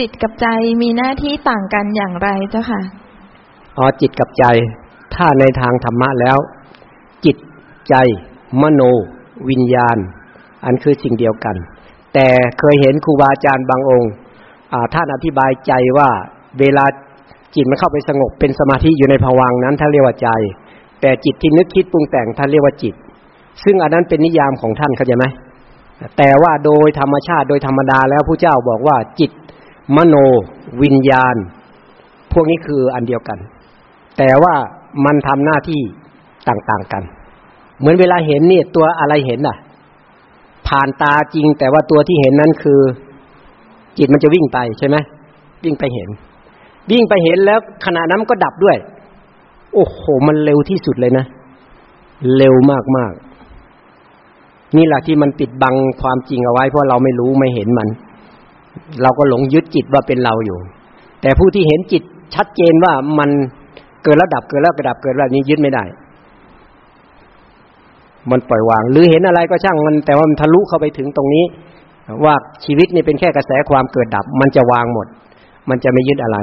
จิตกับใจมีหน้าที่ต่างกันอย่างไรเจ้าค่ะอ๋อจิตกับใจ ถ้าในทางธรรมะแล้ว จิตใจ มโน วิญญาณ อันคือสิ่งเดียวกัน แต่เคยเห็นครูบาอาจารย์บางองค์ท่านอธิบายใจว่าเวลาจิตมันเข้าไปสงบเป็นสมาธิอยู่ในภวังนั้นท่านเรียกว่าใจ แต่จิตที่นึกคิดปรุงแต่งท่านเรียกว่าจิต ซึ่งอันนั้นเป็นนิยามของท่านเข้าใจไหมแต่ว่าโดยธรรมชาติโดยธรรมดาแล้วผู้เจ้าบอกว่าจิต มโนวิญญาณ พวกนี้คืออันเดียวกัน แต่ว่ามันทำหน้าที่ต่างๆกัน เหมือนเวลาเห็นนี่ตัวอะไรเห็นอะ ผ่านตาจริง แต่ว่าตัวที่เห็นนั้นคือ จิตมันจะวิ่งไปใช่ไหมวิ่งไปเห็น วิ่งไปเห็นแล้วขณะนั้นก็ดับด้วย โอ้โห มันเร็วที่สุดเลยนะ เร็วมากๆนี่แหละที่มันปิดบังความจริงเอาไว้เพราะเราไม่รู้ไม่เห็นมัน เราก็หลงยึดจิตว่าเป็นเราอยู่ แต่ผู้ที่เห็นจิตชัดเจนว่ามันเกิดแล้วดับเกิดแล้วกระดับเกิดแล้วนี้ยึดไม่ได้ มันปล่อยวาง หรือเห็นอะไรก็ช่างมัน แต่ว่ามันทะลุเข้าไปถึงตรงนี้ ว่าชีวิตนี่เป็นแค่กระแสความเกิดดับ มันจะวางหมด มันจะไม่ยึดอะไร